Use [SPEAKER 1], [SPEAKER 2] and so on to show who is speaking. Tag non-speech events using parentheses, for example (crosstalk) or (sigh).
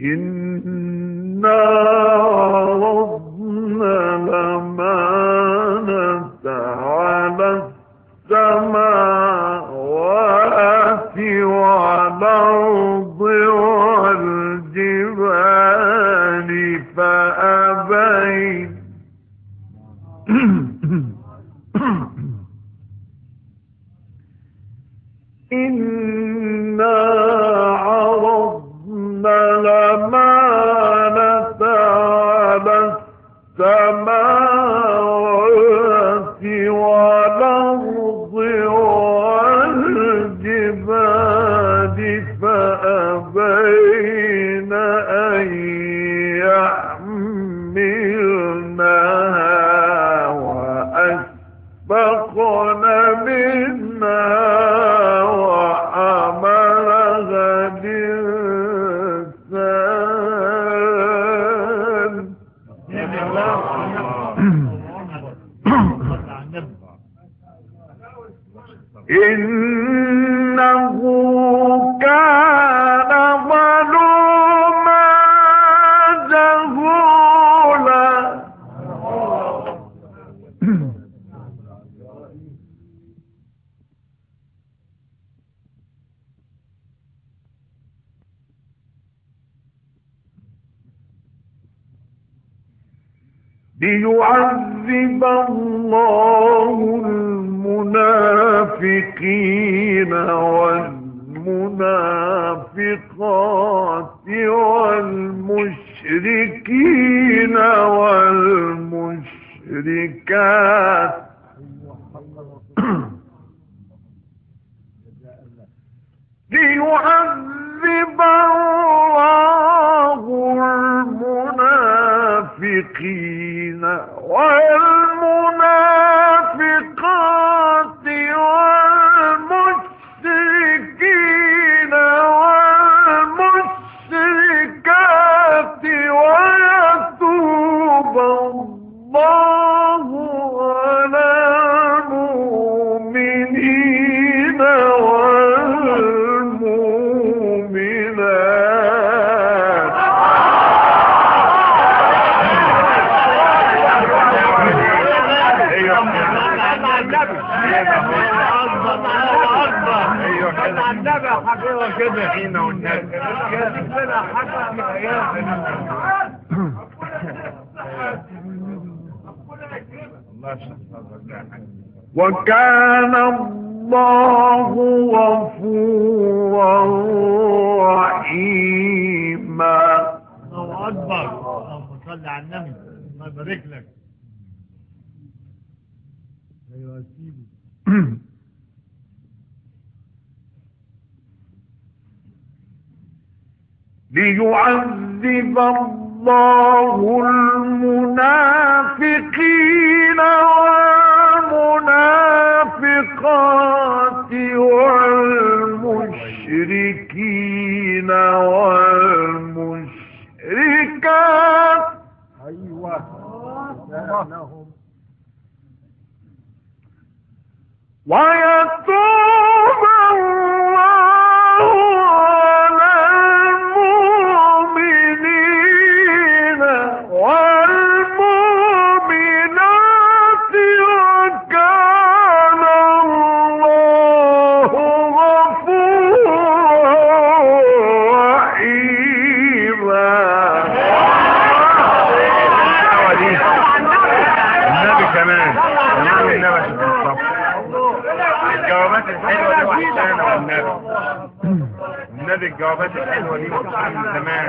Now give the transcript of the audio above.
[SPEAKER 1] إنا عرضنا الأمانة على السماوات والأرض والجبال فأبين. (clears throat) إنا على إنه كان ظلوما جهولا. ليعذب الله المنافقين والمنافقات والمشركين والمشركات. ليعذب الله
[SPEAKER 2] كده والنبي الله يحفظك
[SPEAKER 1] وكان الله غفورا رحيما.
[SPEAKER 2] الله أكبر. اللهم صل على النبي. الله يبارك لك. (clears throat) أيوه سيدي. (clears throat)
[SPEAKER 1] ليعذب الله المنافقين والمنافقات والمشركين والمشركات.
[SPEAKER 2] أيوه.
[SPEAKER 1] ويتوب
[SPEAKER 2] كمان النبي النبي عشان الصف الجوابات الحلوه دي وحشانه والنبي النبي الجوابات الحلوه دي وحشانه زمان